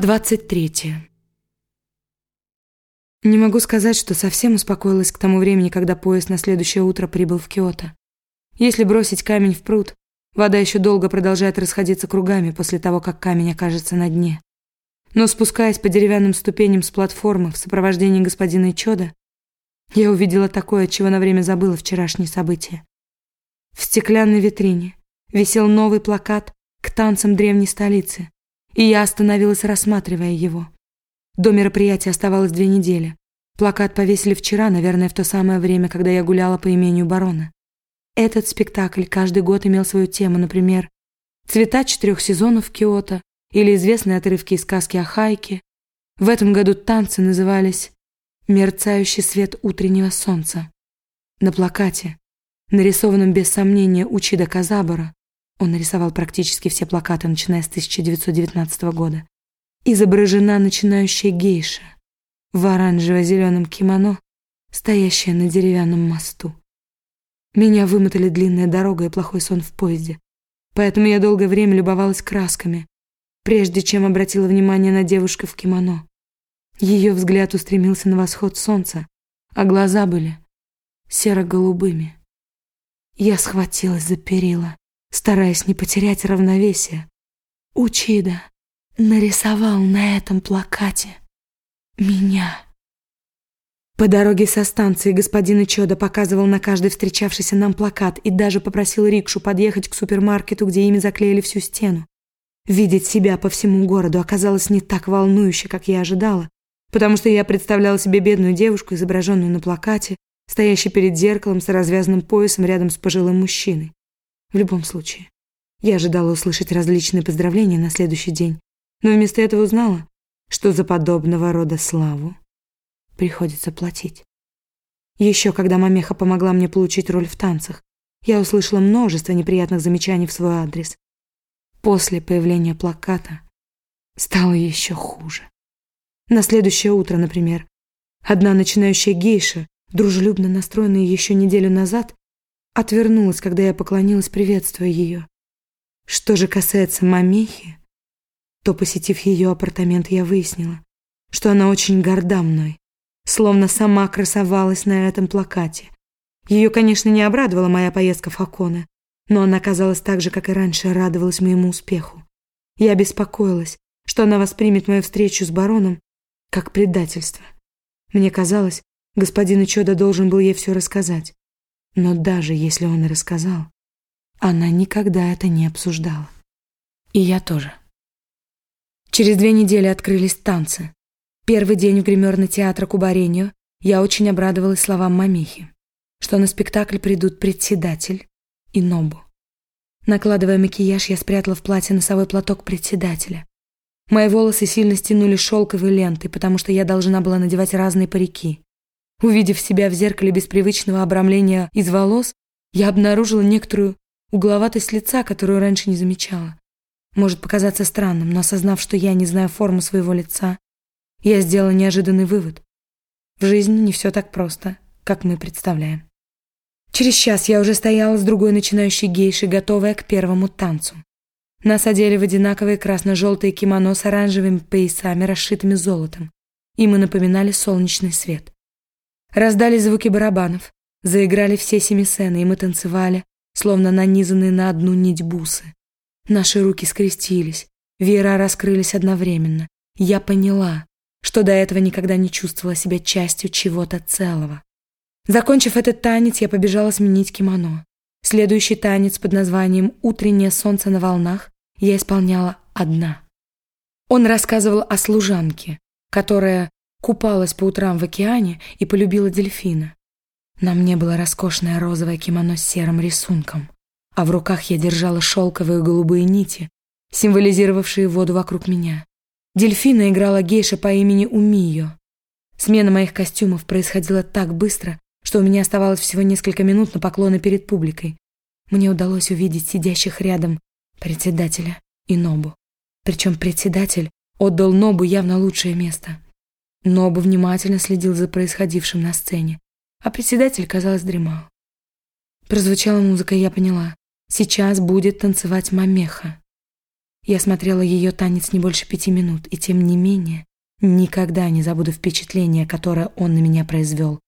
23 Не могу сказать, что совсем успокоилась к тому времени, когда поезд на следующее утро прибыл в Киото. Если бросить камень в пруд, вода еще долго продолжает расходиться кругами после того, как камень окажется на дне. Но спускаясь по деревянным ступеням с платформы в сопровождении господина Чода, я увидела такое, чего на время забыла вчерашние события. В стеклянной витрине висел новый плакат к танцам древней столицы, и я остановилась, рассматривая его. До мероприятия оставалось две недели. Плакат повесили вчера, наверное, в то самое время, когда я гуляла по имению барона. Этот спектакль каждый год имел свою тему, например, «Цвета четырех сезонов Киото» или известные отрывки из сказки о Хайке. В этом году танцы назывались «Мерцающий свет утреннего солнца». На плакате, нарисованном без сомнения Учида Казабора, он нарисовал практически все плакаты, начиная с 1919 года. Изображена начинающая гейша в оранжево-зеленом кимоно, стоящая на деревянном мосту. Меня вымотали длинная дорога и плохой сон в поезде, поэтому я долгое время любовалась красками, прежде чем обратила внимание на девушку в кимоно. Ее взгляд устремился на восход солнца, а глаза были серо-голубыми. Я схватилась за перила стараясь не потерять равновесие. Учида нарисовал на этом плакате меня. По дороге со станции господин Ичода показывал на каждый встречавшийся нам плакат и даже попросил рикшу подъехать к супермаркету, где ими заклеили всю стену. Видеть себя по всему городу оказалось не так волнующе, как я ожидала, потому что я представляла себе бедную девушку, изображенную на плакате, стоящей перед зеркалом с развязанным поясом рядом с пожилым мужчиной. В любом случае, я ожидала услышать различные поздравления на следующий день, но вместо этого узнала, что за подобного рода славу приходится платить. Еще когда Мамеха помогла мне получить роль в танцах, я услышала множество неприятных замечаний в свой адрес. После появления плаката стало еще хуже. На следующее утро, например, одна начинающая гейша, дружелюбно настроенная еще неделю назад, отвернулась, когда я поклонилась, приветствуя ее. Что же касается мамихи, то, посетив ее апартамент, я выяснила, что она очень горда мной, словно сама красовалась на этом плакате. Ее, конечно, не обрадовала моя поездка в Хаконе, но она, казалось, так же, как и раньше, радовалась моему успеху. Я беспокоилась, что она воспримет мою встречу с бароном как предательство. Мне казалось, господин Ичода должен был ей все рассказать. Но даже если он и рассказал, она никогда это не обсуждала. И я тоже. Через две недели открылись танцы. Первый день в гримерный театра Кубареньо я очень обрадовалась словам мамихи, что на спектакль придут председатель и Нобу. Накладывая макияж, я спрятала в платье носовой платок председателя. Мои волосы сильно стянули шелковой лентой, потому что я должна была надевать разные парики. Увидев себя в зеркале без привычного обрамления из волос, я обнаружила некоторую угловатость лица, которую раньше не замечала. Может показаться странным, но осознав, что я не знаю формы своего лица, я сделала неожиданный вывод. В жизни не все так просто, как мы представляем. Через час я уже стояла с другой начинающей гейшей, готовая к первому танцу. Нас одели в одинаковые красно-желтые кимоно с оранжевыми поясами, расшитыми золотом, и мы напоминали солнечный свет. Раздались звуки барабанов, заиграли все семисены, и мы танцевали, словно нанизанные на одну нить бусы. Наши руки скрестились, веера раскрылись одновременно. Я поняла, что до этого никогда не чувствовала себя частью чего-то целого. Закончив этот танец, я побежала сменить кимоно. Следующий танец под названием «Утреннее солнце на волнах» я исполняла одна. Он рассказывал о служанке, которая купалась по утрам в океане и полюбила дельфина. На мне было роскошное розовое кимоно с серым рисунком, а в руках я держала шелковые голубые нити, символизировавшие воду вокруг меня. Дельфина играла гейша по имени Умио. Смена моих костюмов происходила так быстро, что у меня оставалось всего несколько минут на поклоны перед публикой. Мне удалось увидеть сидящих рядом председателя и Нобу. Причем председатель отдал Нобу явно лучшее место — но оба внимательно следил за происходившим на сцене, а председатель, казалось, дремал. Прозвучала музыка, и я поняла. Сейчас будет танцевать мамеха. Я смотрела ее танец не больше пяти минут, и тем не менее никогда не забуду впечатление, которое он на меня произвел.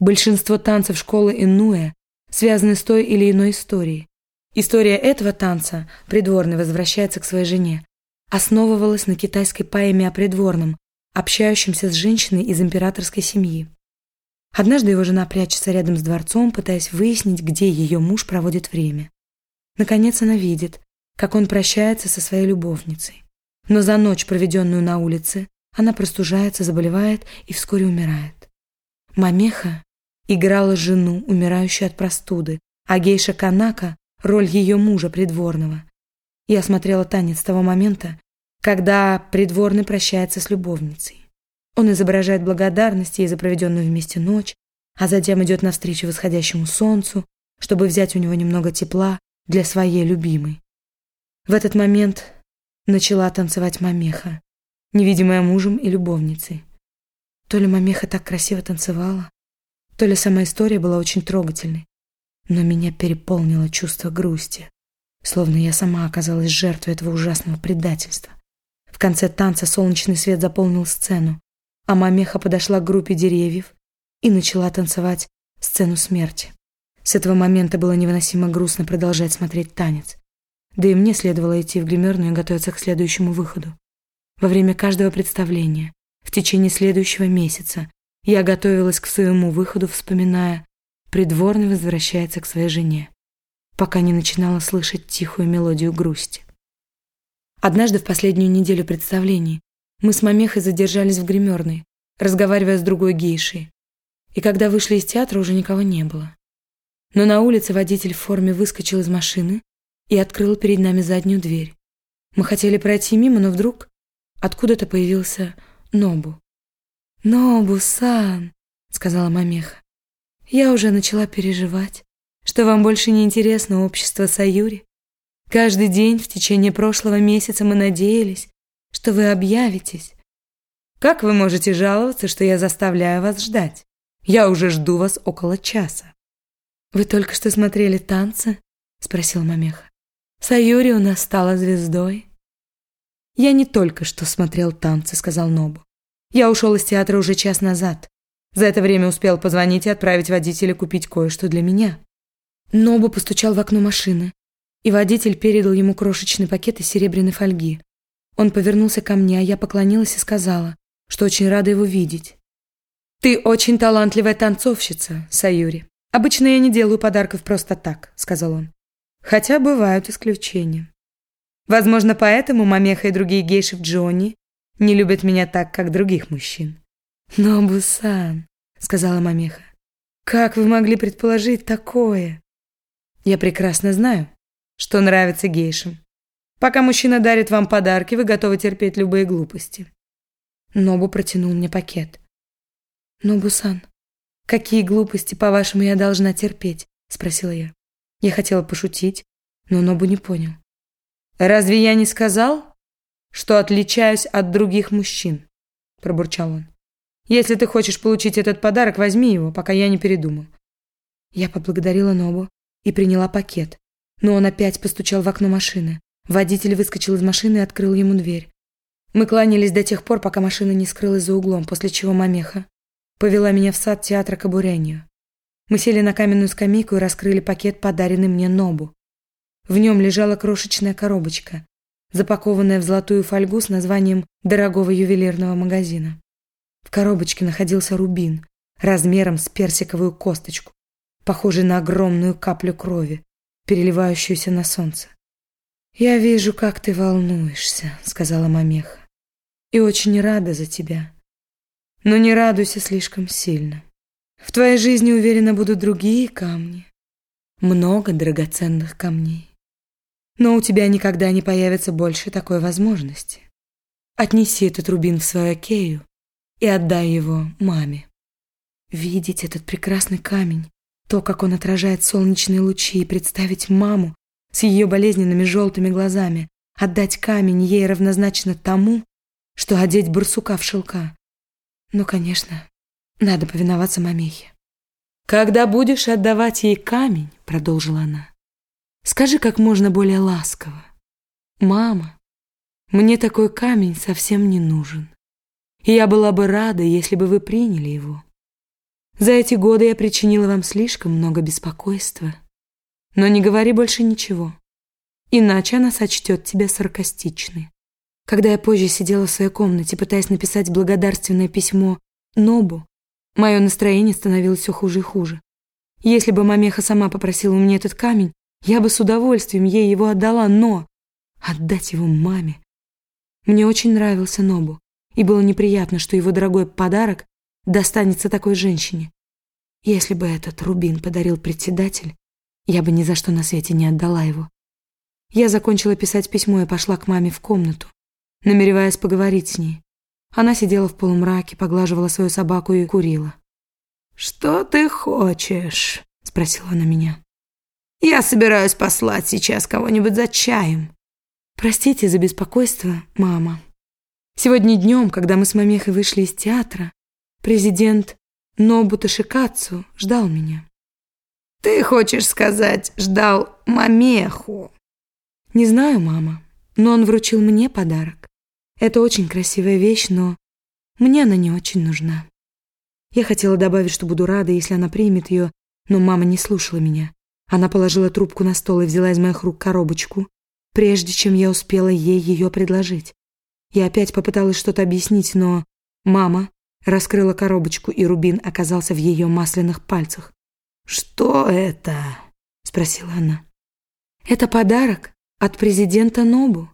Большинство танцев школы Инуэ связаны с той или иной историей. История этого танца, придворный возвращается к своей жене, основывалась на китайской поэме о придворном, общающемся с женщиной из императорской семьи. Однажды его жена прячется рядом с дворцом, пытаясь выяснить, где ее муж проводит время. Наконец она видит, как он прощается со своей любовницей. Но за ночь, проведенную на улице, она простужается, заболевает и вскоре умирает. Мамеха играла жену, умирающую от простуды, а гейша Канака – роль ее мужа придворного. Я смотрела танец с того момента, когда придворный прощается с любовницей. Он изображает благодарность ей за проведенную вместе ночь, а затем идет навстречу восходящему солнцу, чтобы взять у него немного тепла для своей любимой. В этот момент начала танцевать Мамеха, невидимая мужем и любовницей. То ли Мамеха так красиво танцевала, то ли сама история была очень трогательной, но меня переполнило чувство грусти, словно я сама оказалась жертвой этого ужасного предательства. В конце танца солнечный свет заполнил сцену, а Мамеха подошла к группе деревьев и начала танцевать сцену смерти. С этого момента было невыносимо грустно продолжать смотреть танец. Да и мне следовало идти в гримерную и готовиться к следующему выходу. Во время каждого представления, в течение следующего месяца, я готовилась к своему выходу, вспоминая «Придворный возвращается к своей жене», пока не начинала слышать тихую мелодию грусти. Однажды в последнюю неделю представлений мы с Мамехой задержались в гримерной, разговаривая с другой гейшей. И когда вышли из театра, уже никого не было. Но на улице водитель в форме выскочил из машины и открыл перед нами заднюю дверь. Мы хотели пройти мимо, но вдруг откуда-то появился Нобу. «Нобу-сан», — сказала Мамеха, — «я уже начала переживать, что вам больше не интересно общество Саюри. Каждый день в течение прошлого месяца мы надеялись, что вы объявитесь. Как вы можете жаловаться, что я заставляю вас ждать? Я уже жду вас около часа. Вы только что смотрели танцы? спросил Мамеха. Саюри у нас стала звездой. Я не только что смотрел танцы, сказал Нобу. Я ушел из театра уже час назад. За это время успел позвонить и отправить водителя купить кое-что для меня. Нобу постучал в окно машины, и водитель передал ему крошечный пакет из серебряной фольги. Он повернулся ко мне, а я поклонилась и сказала, что очень рада его видеть. «Ты очень талантливая танцовщица, Саюри. Обычно я не делаю подарков просто так», — сказал он. «Хотя бывают исключения. Возможно, поэтому Мамеха и другие гейши в Джонни не любят меня так, как других мужчин». «Но, Бусан», — сказала Мамеха, — «как вы могли предположить такое?» «Я прекрасно знаю, что нравится гейшам. Пока мужчина дарит вам подарки, вы готовы терпеть любые глупости. Нобу протянул мне пакет. Нобу-сан, какие глупости, по-вашему, я должна терпеть? Спросила я. Я хотела пошутить, но Нобу не понял. Разве я не сказал, что отличаюсь от других мужчин? Пробурчал он. Если ты хочешь получить этот подарок, возьми его, пока я не передумал. Я поблагодарила Нобу и приняла пакет, но он опять постучал в окно машины. Водитель выскочил из машины и открыл ему дверь. Мы кланялись до тех пор, пока машина не скрылась за углом, после чего мамеха повела меня в сад театра Кабуренью. Мы сели на каменную скамейку и раскрыли пакет, подаренный мне Нобу. В нем лежала крошечная коробочка, запакованная в золотую фольгу с названием дорогого ювелирного магазина. В коробочке находился рубин размером с персиковую косточку, похожий на огромную каплю крови, переливающуюся на солнце. «Я вижу, как ты волнуешься», — сказала Мамеха. «И очень рада за тебя. Но не радуйся слишком сильно. В твоей жизни, уверенно, будут другие камни. Много драгоценных камней. Но у тебя никогда не появится больше такой возможности. Отнеси этот рубин в свою Кею и отдай его маме. Видеть этот прекрасный камень, то, как он отражает солнечные лучи, и представить маму, с ее болезненными желтыми глазами. Отдать камень ей равнозначно тому, что одеть барсука в шелка. Ну, конечно, надо повиноваться мамехе. Когда будешь отдавать ей камень, продолжила она. «Скажи как можно более ласково. Мама, мне такой камень совсем не нужен. И я была бы рада, если бы вы приняли его. За эти годы я причинила вам слишком много беспокойства. Но не говори больше ничего, иначе она сочтет тебя саркастичной. Когда я позже сидела в своей комнате, пытаясь написать благодарственное письмо Нобу, мое настроение становилось все хуже и хуже. Если бы Мамеха сама попросила у меня этот камень, я бы с удовольствием ей его отдала, но отдать его маме... Мне очень нравился Нобу, и было неприятно, что его дорогой подарок достанется такой женщине. Если бы этот рубин подарил председатель, я бы ни за что на свете не отдала его. Я закончила писать письмо и пошла к маме в комнату, намереваясь поговорить с ней. Она сидела в полумраке, поглаживала свою собаку и курила. «Что ты хочешь?» — спросила она меня. «Я собираюсь послать сейчас кого-нибудь за чаем». «Простите за беспокойство, мама. Сегодня днем, когда мы с мамехой вышли из театра, Президент Нобута Шикацу ждал меня. «Ты хочешь сказать, ждал мамеху?» «Не знаю, мама, но он вручил мне подарок. Это очень красивая вещь, но мне она не очень нужна. Я хотела добавить, что буду рада, если она примет ее, но мама не слушала меня. Она положила трубку на стол и взяла из моих рук коробочку, прежде чем я успела ей ее предложить. Я опять попыталась что-то объяснить, но мама Раскрыла коробочку, и рубин оказался в ее масляных пальцах. «Что это?» — спросила она. «Это подарок от президента Нобу.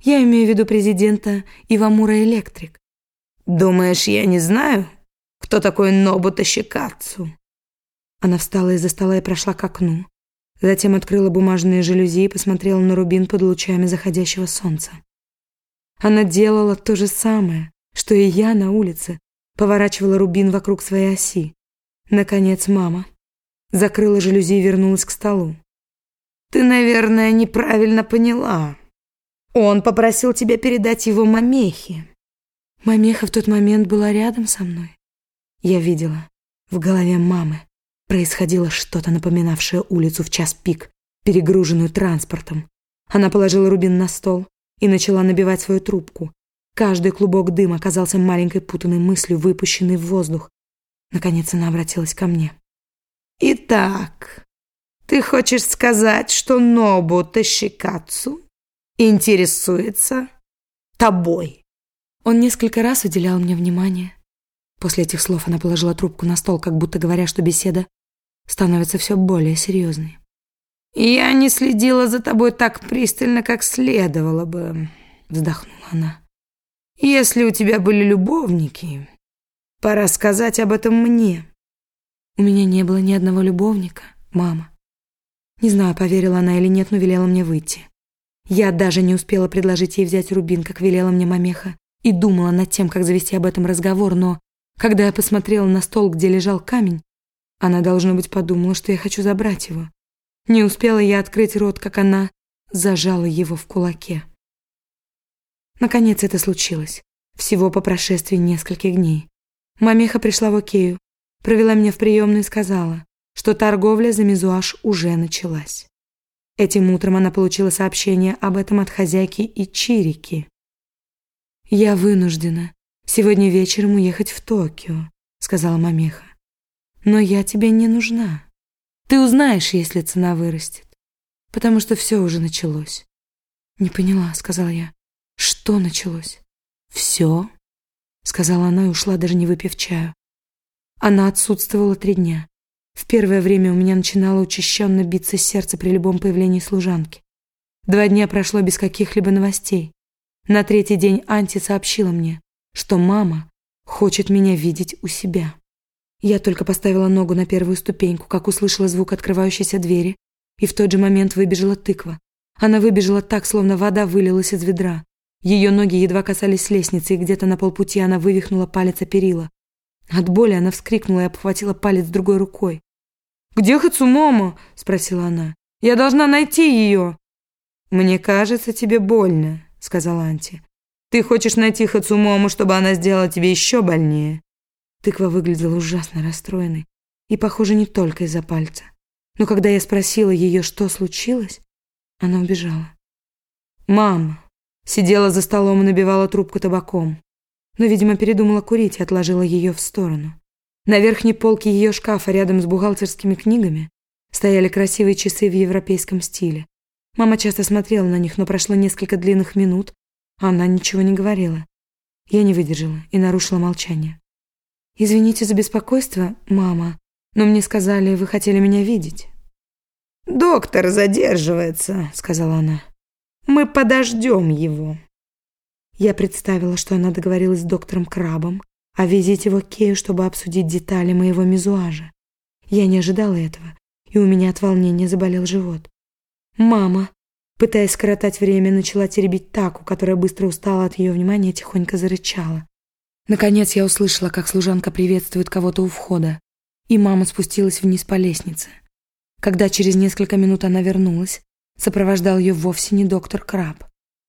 Я имею в виду президента Ивамура Электрик». «Думаешь, я не знаю, кто такой Нобу Тащикацу?» Она встала из-за стола и прошла к окну. Затем открыла бумажные жалюзи и посмотрела на рубин под лучами заходящего солнца. Она делала то же самое, что и я на улице, поворачивала рубин вокруг своей оси. Наконец мама закрыла жалюзи и вернулась к столу. «Ты, наверное, неправильно поняла. Он попросил тебя передать его Мамехе». Мамеха в тот момент была рядом со мной. Я видела, в голове мамы происходило что-то напоминавшее улицу в час пик, перегруженную транспортом. Она положила рубин на стол и начала набивать свою трубку, Каждый клубок дыма оказался маленькой путанной мыслью, выпущенной в воздух. Наконец она обратилась ко мне. «Итак, ты хочешь сказать, что Нобу Тащикацу интересуется тобой?» Он несколько раз уделял мне внимание. После этих слов она положила трубку на стол, как будто говоря, что беседа становится все более серьезной. «Я не следила за тобой так пристально, как следовало бы», — вздохнула она. Если у тебя были любовники, пора сказать об этом мне. У меня не было ни одного любовника, мама. Не знаю, поверила она или нет, но велела мне выйти. Я даже не успела предложить ей взять рубин, как велела мне мамеха, и думала над тем, как завести об этом разговор, но когда я посмотрела на стол, где лежал камень, она, должно быть, подумала, что я хочу забрать его. Не успела я открыть рот, как она зажала его в кулаке. Наконец это случилось. Всего по прошествии нескольких дней. Мамеха пришла в Окею, провела меня в приемную и сказала, что торговля за мизуаж уже началась. Этим утром она получила сообщение об этом от хозяйки и Чирики. «Я вынуждена сегодня вечером уехать в Токио», — сказала Мамеха. «Но я тебе не нужна. Ты узнаешь, если цена вырастет, потому что все уже началось». «Не поняла», — сказала я. Что началось? Все? Сказала она и ушла, даже не выпив чаю. Она отсутствовала три дня. В первое время у меня начинало учащенно биться сердце при любом появлении служанки. Два дня прошло без каких-либо новостей. На третий день Анти сообщила мне, что мама хочет меня видеть у себя. Я только поставила ногу на первую ступеньку, как услышала звук открывающейся двери, и в тот же момент выбежала тыква. Она выбежала так, словно вода вылилась из ведра. Ее ноги едва касались лестницы, и где-то на полпути она вывихнула палец о перила. От боли она вскрикнула и обхватила палец другой рукой. «Где Хацумомо?» – спросила она. «Я должна найти ее!» «Мне кажется, тебе больно», – сказала Анти. «Ты хочешь найти Хацумому, чтобы она сделала тебе еще больнее?» Тыква выглядела ужасно расстроенной. И, похоже, не только из-за пальца. Но когда я спросила ее, что случилось, она убежала. Мама сидела за столом и набивала трубку табаком, но, видимо, передумала курить и отложила ее в сторону. На верхней полке ее шкафа рядом с бухгалтерскими книгами стояли красивые часы в европейском стиле. Мама часто смотрела на них, но прошло несколько длинных минут, а она ничего не говорила. Я не выдержала и нарушила молчание. «Извините за беспокойство, мама, но мне сказали, вы хотели меня видеть». «Доктор задерживается», — сказала она. «Мы подождем его». Я представила, что она договорилась с доктором Крабом о визите в Окею, чтобы обсудить детали моего мизуажа. Я не ожидала этого, и у меня от волнения заболел живот. Мама, пытаясь скоротать время, начала теребить таку, которая быстро устала от ее внимания, тихонько зарычала. Наконец я услышала, как служанка приветствует кого-то у входа, и мама спустилась вниз по лестнице. Когда через несколько минут она вернулась, сопровождал ее вовсе не доктор Краб,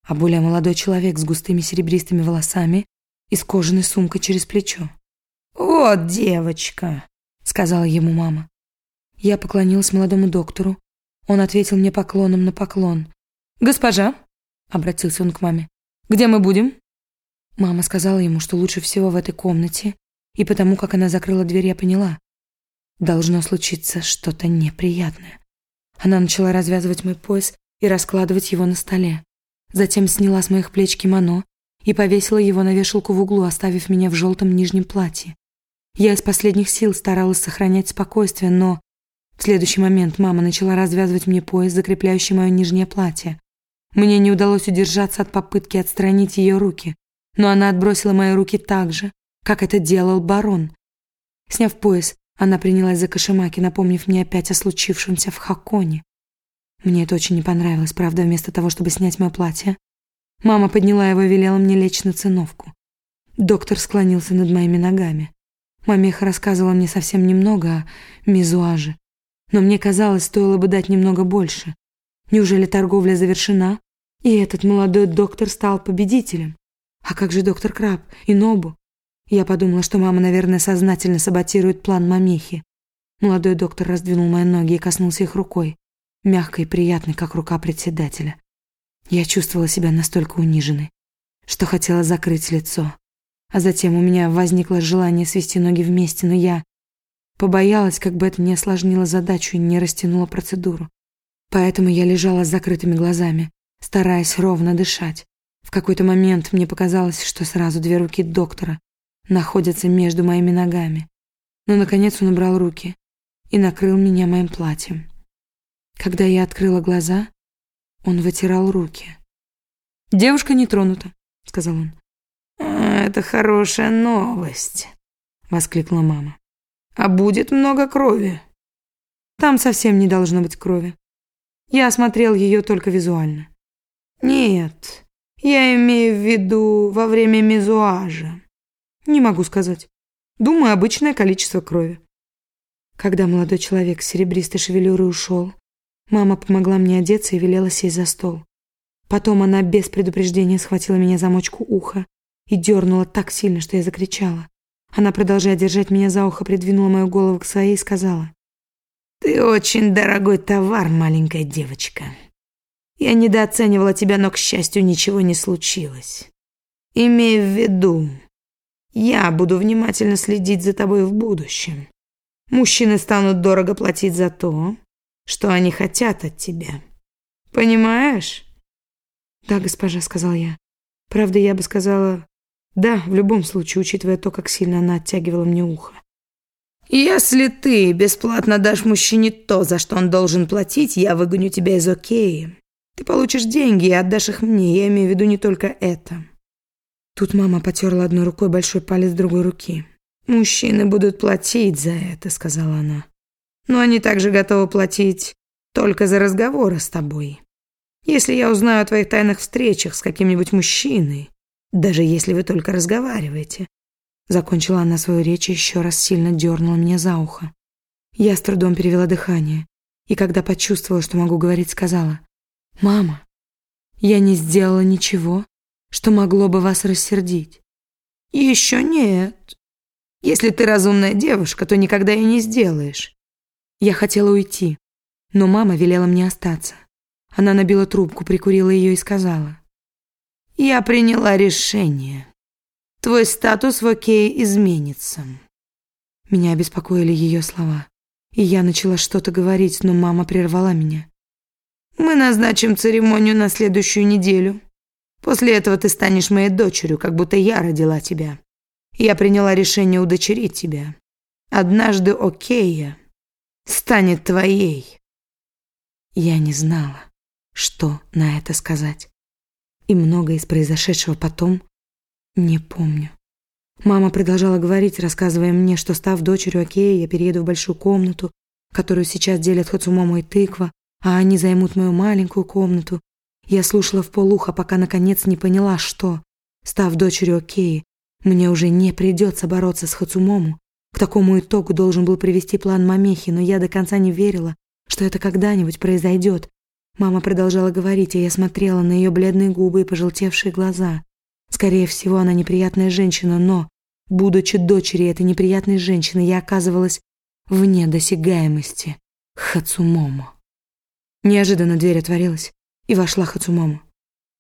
а более молодой человек с густыми серебристыми волосами и с кожаной сумкой через плечо. «Вот девочка», — сказала ему мама. Я поклонилась молодому доктору. Он ответил мне поклоном на поклон. «Госпожа», — обратился он к маме, — «где мы будем?» Мама сказала ему, что лучше всего в этой комнате, и потому как она закрыла дверь, я поняла. Должно случиться что-то неприятное. Она начала развязывать мой пояс и раскладывать его на столе. Затем сняла с моих плеч кимоно и повесила его на вешалку в углу, оставив меня в желтом нижнем платье. Я из последних сил старалась сохранять спокойствие, но в следующий момент мама начала развязывать мне пояс, закрепляющий мое нижнее платье. Мне не удалось удержаться от попытки отстранить ее руки, но она отбросила мои руки так же, как это делал барон. Сняв пояс, она принялась за кошемаки, напомнив мне опять о случившемся в Хаконе. Мне это очень не понравилось, правда, вместо того, чтобы снять мое платье. Мама подняла его и велела мне лечь на циновку. Доктор склонился над моими ногами. Мамеха рассказывала мне совсем немного о мизуаже, но мне казалось, стоило бы дать немного больше. Неужели торговля завершена, и этот молодой доктор стал победителем? А как же доктор Краб и Нобу? Я подумала, что мама, наверное, сознательно саботирует план мамехи. Молодой доктор раздвинул мои ноги и коснулся их рукой мягкой и приятной, как рука председателя. Я чувствовала себя настолько униженной, что хотела закрыть лицо. А затем у меня возникло желание свести ноги вместе, но я побоялась, как бы это не осложнило задачу и не растянуло процедуру. Поэтому я лежала с закрытыми глазами, стараясь ровно дышать. В какой-то момент мне показалось, что сразу две руки доктора находятся между моими ногами. Но, наконец, он убрал руки и накрыл меня моим платьем. Когда я открыла глаза, он вытирал руки. «Девушка не тронута», — сказал он. «А, «Это хорошая новость», — воскликнула мама. «А будет много крови?» «Там совсем не должно быть крови. Я осмотрел ее только визуально». «Нет, я имею в виду во время мезуажа». «Не могу сказать. Думаю, обычное количество крови». Когда молодой человек с серебристой шевелюрой ушел, Мама помогла мне одеться и велела сесть за стол. Потом она без предупреждения схватила меня за мочку уха и дернула так сильно, что я закричала. Она, продолжая держать меня за ухо, придвинула мою голову к своей и сказала. «Ты очень дорогой товар, маленькая девочка. Я недооценивала тебя, но, к счастью, ничего не случилось. Имей в виду, я буду внимательно следить за тобой в будущем. Мужчины станут дорого платить за то, что они хотят от тебя. Понимаешь? Да, госпожа, сказал я. Правда, я бы сказала да, в любом случае, учитывая то, как сильно она оттягивала мне ухо. Если ты бесплатно дашь мужчине то, за что он должен платить, я выгоню тебя из Океи. Ты получишь деньги и отдашь их мне. Я имею в виду не только это. Тут мама потерла одной рукой большой палец другой руки. Мужчины будут платить за это, сказала она но они также готовы платить только за разговоры с тобой. Если я узнаю о твоих тайных встречах с каким-нибудь мужчиной, даже если вы только разговариваете. Закончила она свою речь и еще раз сильно дернула меня за ухо. Я с трудом перевела дыхание, и когда почувствовала, что могу говорить, сказала, «Мама, я не сделала ничего, что могло бы вас рассердить». «Еще нет. Если ты разумная девушка, то никогда и не сделаешь. Я хотела уйти, Но мама велела мне остаться. Она набила трубку, прикурила ее и сказала. «Я приняла решение. Твой статус в окее изменится». Меня обеспокоили ее слова. И я начала что-то говорить, но мама прервала меня. «Мы назначим церемонию на следующую неделю. После этого ты станешь моей дочерью, как будто я родила тебя. Я приняла решение удочерить тебя. Однажды Окея станет твоей». Я не знала, что на это сказать. И многое из произошедшего потом не помню. Мама продолжала говорить, рассказывая мне, что, став дочерью Окея, я перееду в большую комнату, которую сейчас делят Хацумому и Тыква, а они займут мою маленькую комнату. Я слушала в полухо, пока наконец не поняла, что, став дочерью Океи, мне уже не придется бороться с Хацумому. К такому итогу должен был привести план Мамехи, но я до конца не верила, что это когда-нибудь произойдет. Мама продолжала говорить, а я смотрела на ее бледные губы и пожелтевшие глаза. Скорее всего, она неприятная женщина, но, будучи дочерью этой неприятной женщины, я оказывалась вне досягаемости Хацумомо. Неожиданно дверь отворилась, и вошла Хацумомо.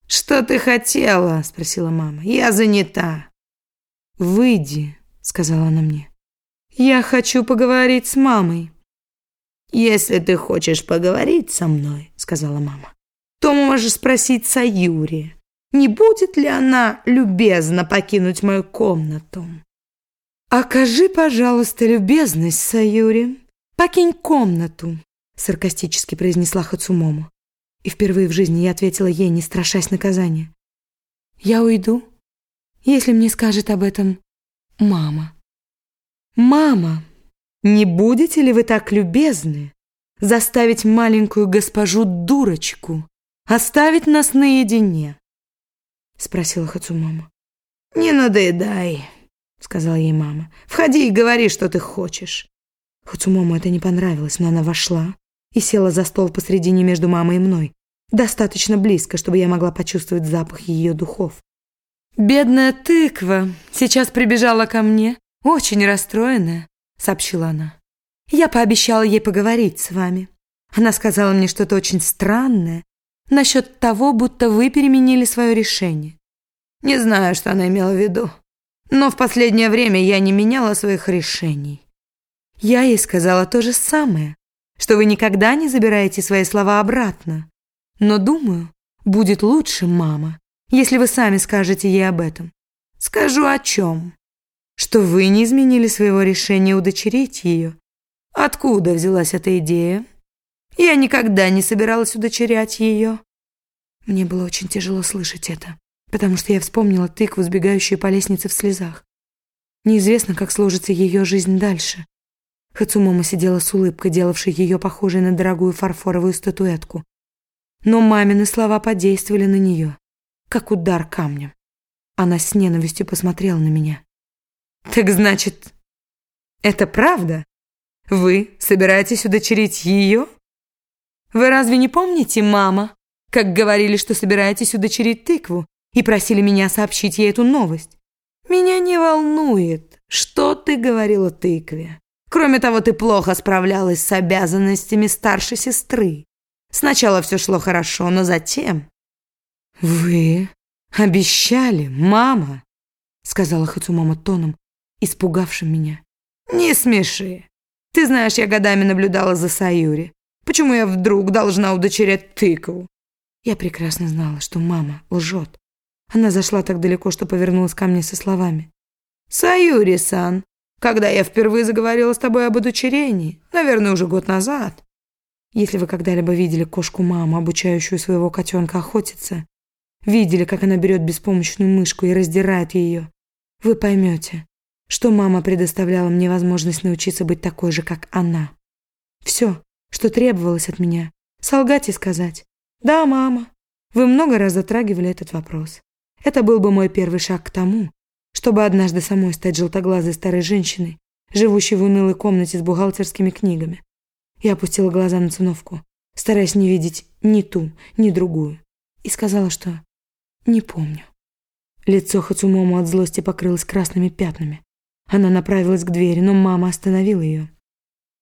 «Что ты хотела?» – спросила мама. «Я занята». «Выйди», – сказала она мне. «Я хочу поговорить с мамой». «Если ты хочешь поговорить со мной», – сказала мама, – «то можешь спросить Саюри не будет ли она любезна покинуть мою комнату? «Окажи, пожалуйста, любезность, Саюри. Покинь комнату», — саркастически произнесла Хацумому. И впервые в жизни я ответила ей, не страшась наказания. «Я уйду, если мне скажет об этом мама». «Мама, не будете ли вы так любезны заставить маленькую госпожу-дурочку оставить нас наедине?» спросила Хацумама. Не надоедай, сказала ей мама. Входи и говори, что ты хочешь. Хацумому это не понравилось, но она вошла и села за стол посредине между мамой и мной, достаточно близко, чтобы я могла почувствовать запах ее духов. Бедная тыква сейчас прибежала ко мне, очень расстроенная, сообщила она. Я пообещала ей поговорить с вами. Она сказала мне что-то очень странное насчет того, будто вы переменили свое решение. Не знаю, что она имела в виду, но в последнее время я не меняла своих решений. Я ей сказала то же самое, что вы никогда не забираете свои слова обратно. Но думаю, будет лучше, мама, если вы сами скажете ей об этом. Скажу о чем? Что вы не изменили своего решения удочерить ее. Откуда взялась эта идея? Я никогда не собиралась удочерять ее. Мне было очень тяжело слышать это, потому что я вспомнила тыкву, сбегающую по лестнице в слезах. Неизвестно, как сложится ее жизнь дальше. Хацумома сидела с улыбкой, делавшей ее похожей на дорогую фарфоровую статуэтку. Но мамины слова подействовали на нее, как удар камнем. Она с ненавистью посмотрела на меня. «Так значит, это правда? Вы собираетесь удочерить ее?» Вы разве не помните, мама, как говорили, что собираетесь удочерить тыкву и просили меня сообщить ей эту новость? Меня не волнует, что ты говорила тыкве. Кроме того, ты плохо справлялась с обязанностями старшей сестры. Сначала все шло хорошо, но затем... «Вы обещали, мама», — сказала Хацумама тоном, испугавшим меня. «Не смеши. Ты знаешь, я годами наблюдала за Саюри. Почему я вдруг должна удочерять тыкву? Я прекрасно знала, что мама лжет. Она зашла так далеко, что повернулась ко мне со словами. «Саюри-сан, когда я впервые заговорила с тобой об удочерении, наверное, уже год назад. Если вы когда-либо видели кошку-маму, обучающую своего котенка охотиться, видели, как она берет беспомощную мышку и раздирает ее, вы поймете, что мама предоставляла мне возможность научиться быть такой же, как она. Все, что требовалось от меня. Солгать и сказать «Да, мама, вы много раз затрагивали этот вопрос. Это был бы мой первый шаг к тому, чтобы однажды самой стать желтоглазой старой женщиной, живущей в унылой комнате с бухгалтерскими книгами. Я опустила глаза на циновку, стараясь не видеть ни ту, ни другую, и сказала, что не помню. Лицо Хацумому от злости покрылось красными пятнами. Она направилась к двери, но мама остановила ее.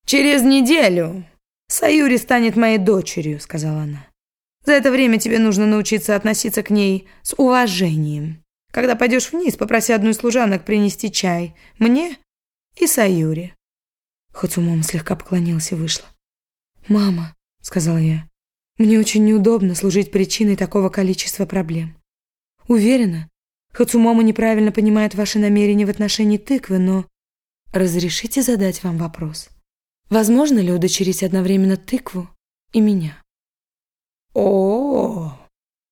«Через неделю Саюри станет моей дочерью», — сказала она. «За это время тебе нужно научиться относиться к ней с уважением. Когда пойдешь вниз, попроси одну из служанок принести чай. Мне и Саюри». Хацумом слегка поклонился и вышла. «Мама», — сказала я, — «мне очень неудобно служить причиной такого количества проблем. Уверена, Хацумомо неправильно понимает ваши намерения в отношении тыквы, но разрешите задать вам вопрос. Возможно ли удочерить одновременно тыкву и меня? О,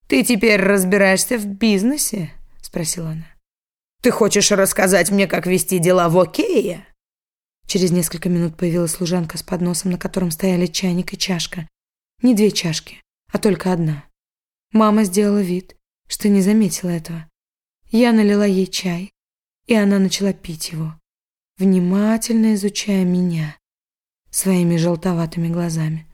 ты теперь разбираешься в бизнесе? Спросила она. Ты хочешь рассказать мне, как вести дела в Окее? Через несколько минут появилась служанка с подносом, на котором стояли чайник и чашка. Не две чашки, а только одна. Мама сделала вид, что не заметила этого. Я налила ей чай, и она начала пить его, внимательно изучая меня своими желтоватыми глазами.